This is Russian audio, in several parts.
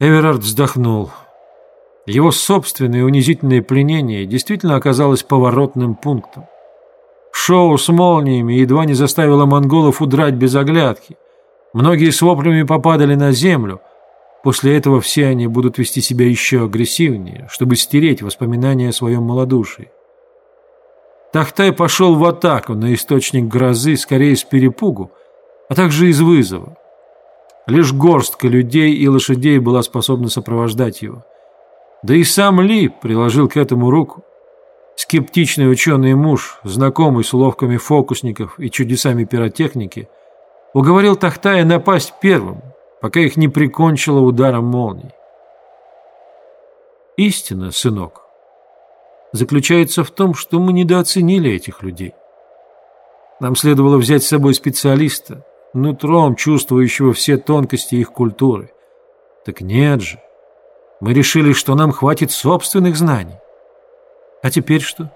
Эверард вздохнул. Его собственное унизительное пленение действительно оказалось поворотным пунктом. Шоу с молниями едва не заставило монголов удрать без оглядки. Многие с воплями попадали на землю. После этого все они будут вести себя еще агрессивнее, чтобы стереть воспоминания о своем малодушии. Тахтай пошел в атаку на источник грозы скорее с перепугу, а также из вызова. Лишь горстка людей и лошадей была способна сопровождать его. Да и сам Ли приложил к этому руку. Скептичный ученый муж, знакомый с уловками фокусников и чудесами пиротехники, уговорил Тахтая напасть первым, пока их не прикончило ударом молний. Истина, сынок, заключается в том, что мы недооценили этих людей. Нам следовало взять с собой специалиста, нутром чувствующего все тонкости их культуры. Так нет же. Мы решили, что нам хватит собственных знаний. А теперь что?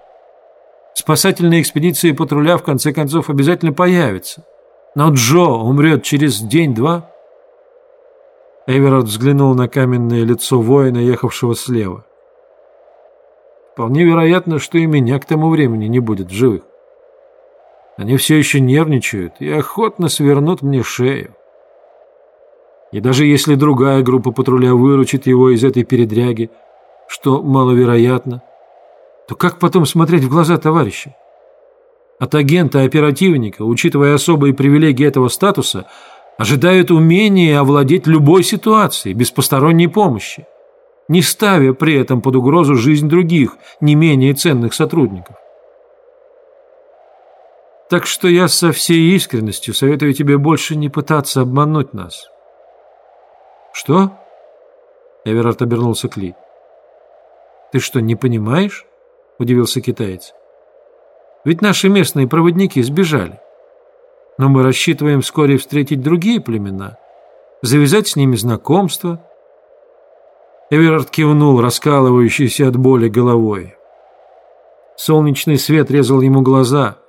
Спасательные экспедиции патруля в конце концов обязательно появятся. Но Джо умрет через день-два. Эверард взглянул на каменное лицо воина, ехавшего слева. Вполне вероятно, что и меня к тому времени не будет в живых. Они все еще нервничают и охотно свернут мне шею. И даже если другая группа патруля выручит его из этой передряги, что маловероятно, то как потом смотреть в глаза товарища? От агента-оперативника, учитывая особые привилегии этого статуса, ожидают умения овладеть любой ситуацией без посторонней помощи, не ставя при этом под угрозу жизнь других, не менее ценных сотрудников. Так что я со всей искренностью советую тебе больше не пытаться обмануть нас. Что? Эверард обернулся к Ли. Ты что, не понимаешь? Удивился китаец. Ведь наши местные проводники сбежали. Но мы рассчитываем вскоре встретить другие племена, завязать с ними знакомство. Эверард кивнул, раскалывающийся от боли головой. Солнечный свет резал ему глаза –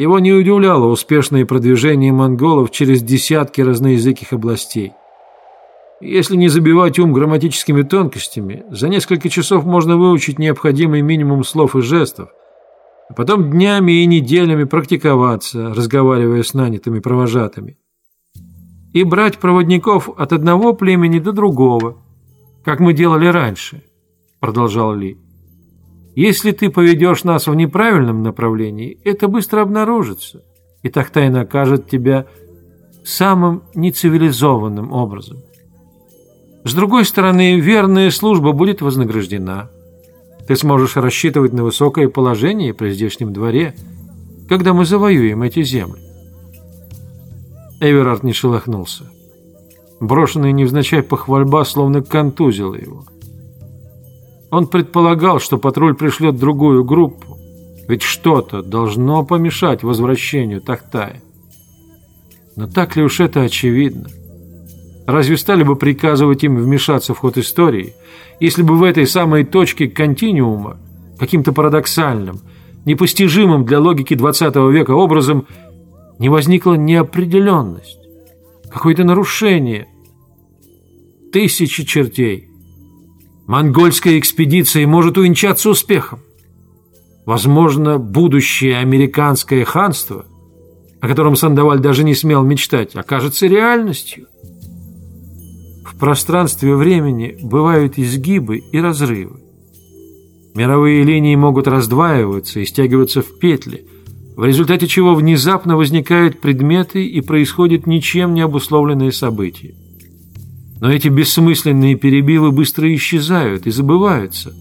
его не удивляло успешное продвижение монголов через десятки разноязыких областей. Если не забивать ум грамматическими тонкостями, за несколько часов можно выучить необходимый минимум слов и жестов, а потом днями и неделями практиковаться, разговаривая с нанятыми провожатыми. И брать проводников от одного племени до другого, как мы делали раньше, продолжал Ли. Если ты поведешь нас в неправильном направлении, это быстро обнаружится, и Тахтай накажет тебя самым нецивилизованным образом. С другой стороны, верная служба будет вознаграждена. Ты сможешь рассчитывать на высокое положение при здешнем дворе, когда мы завоюем эти земли. Эверард не шелохнулся. Брошенная невзначай похвальба словно контузила его. Он предполагал, что патруль пришлет другую группу, ведь что-то должно помешать возвращению Тахтая. Но так ли уж это очевидно? Разве стали бы приказывать им вмешаться в ход истории, если бы в этой самой точке континуума, каким-то парадоксальным, непостижимым для логики XX века образом, не возникла неопределенность, какое-то нарушение, тысячи чертей, монгольская экспедиция может увенчаться успехом. Возможно, будущее американское ханство, о котором Сандаваль даже не смел мечтать, окажется реальностью. В пространстве времени бывают изгибы и разрывы. Мировые линии могут раздваиваться и стягиваться в петли, в результате чего внезапно возникают предметы и происходят ничем не обусловленные события. Но эти бессмысленные перебивы быстро исчезают и забываются.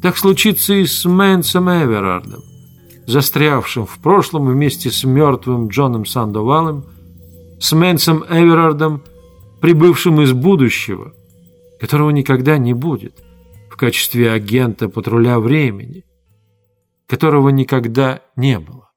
Так случится и с Мэнсом Эверардом, застрявшим в прошлом вместе с мертвым Джоном Сандовалом, с Мэнсом Эверардом, прибывшим из будущего, которого никогда не будет, в качестве агента патруля времени, которого никогда не было.